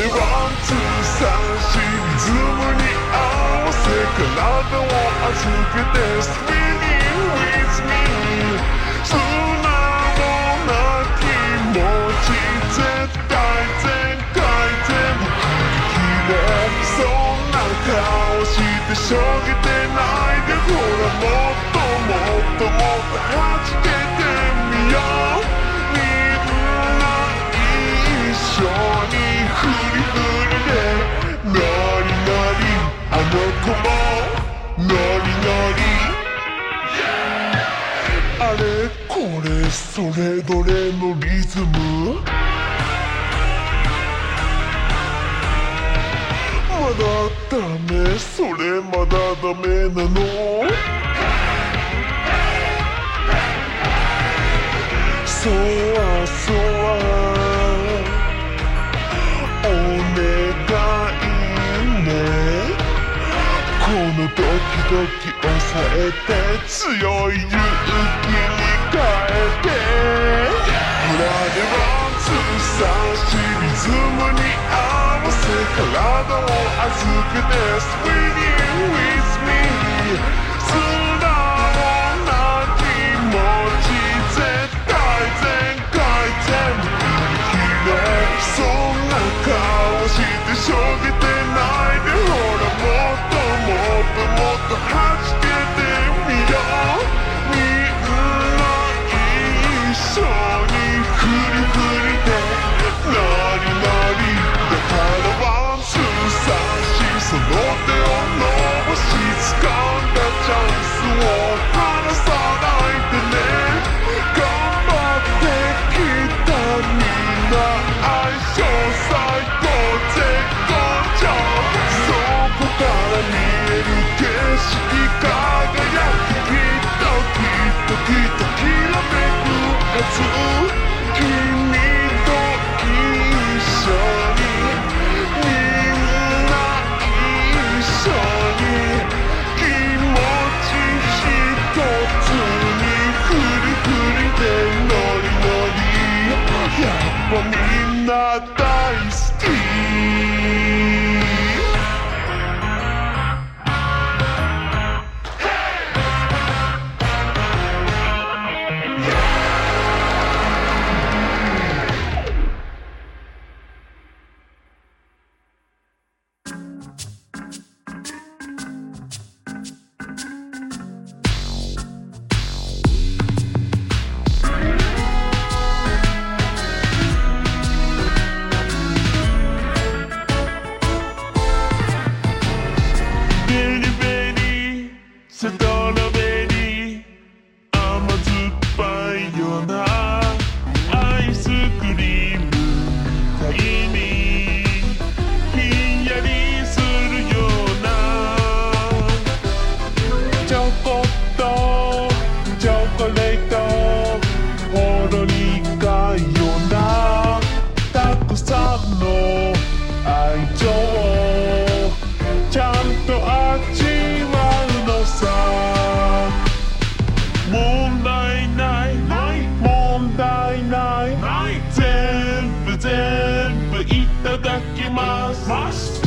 でワンツー三振ズームに合わせ体を預けてスピニー with me 素直な気持ち絶対全開全。部吐き切れそんな顔してしょげてないれそれどれのリズム。まだダメそれまだダメなの？そわそわ。お願いね。このドキドキ抑えて強い勇気に。えてでワンツーさしリズムに合わせ体を預けて Swing ウィズ with me 素直な気持ち絶対全回転ひでそんな顔して衝撃 must